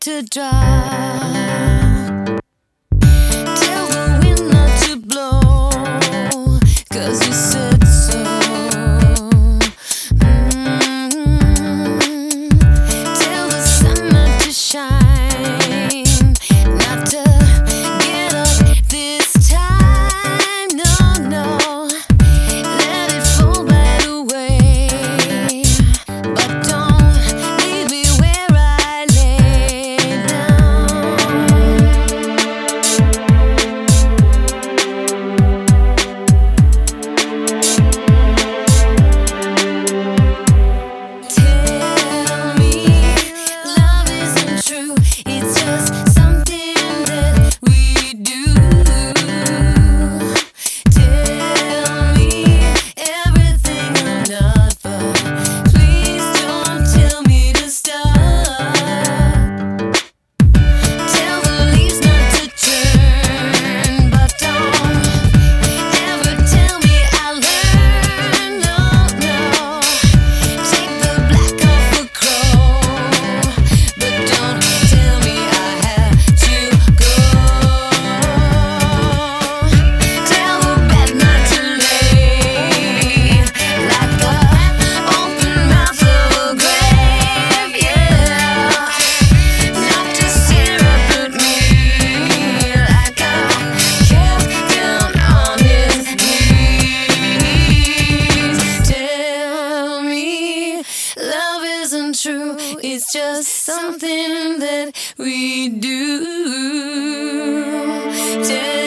to dry. Tell the wind not to blow, cause it's isn't true, it's just something that we do. Just